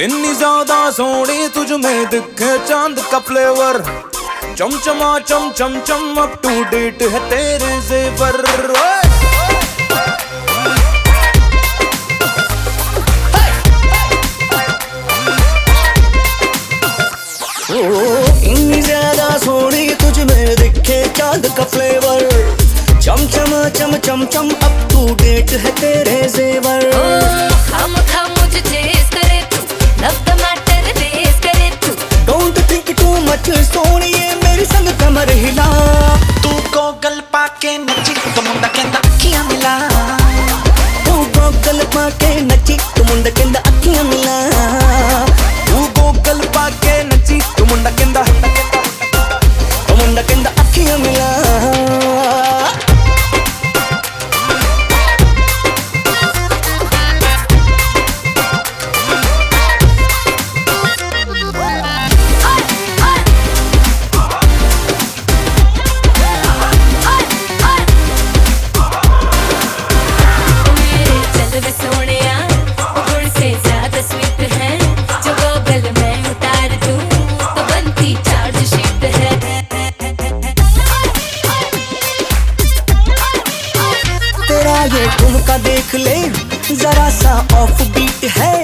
इतनी ज़्यादा सोनी तुझ में दिखे चाँद का फ्लेवर चमचमा चम चम चम अप टू डेट है तेरे जेवर ओए! इतनी ज़्यादा सोनी तुझ में दिखे चाँद का फ्लेवर चम चम चम चम चम अप टू डेट है तेरे जेवर। हम तू लव टमाटर पाके नची तो मुंडा केंदा अखियाँ मिला। तू गोगल पाके नची तो मुंडा केंदा अखियाँ मिला। ये ठुमका देख ले। जरा सा ऑफ़ बीट है।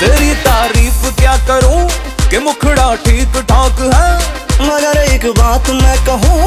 तेरी तारीफ़ क्या करूँ कि मुखड़ा ठीक ठाक है? मगर एक बात मैं कहूँ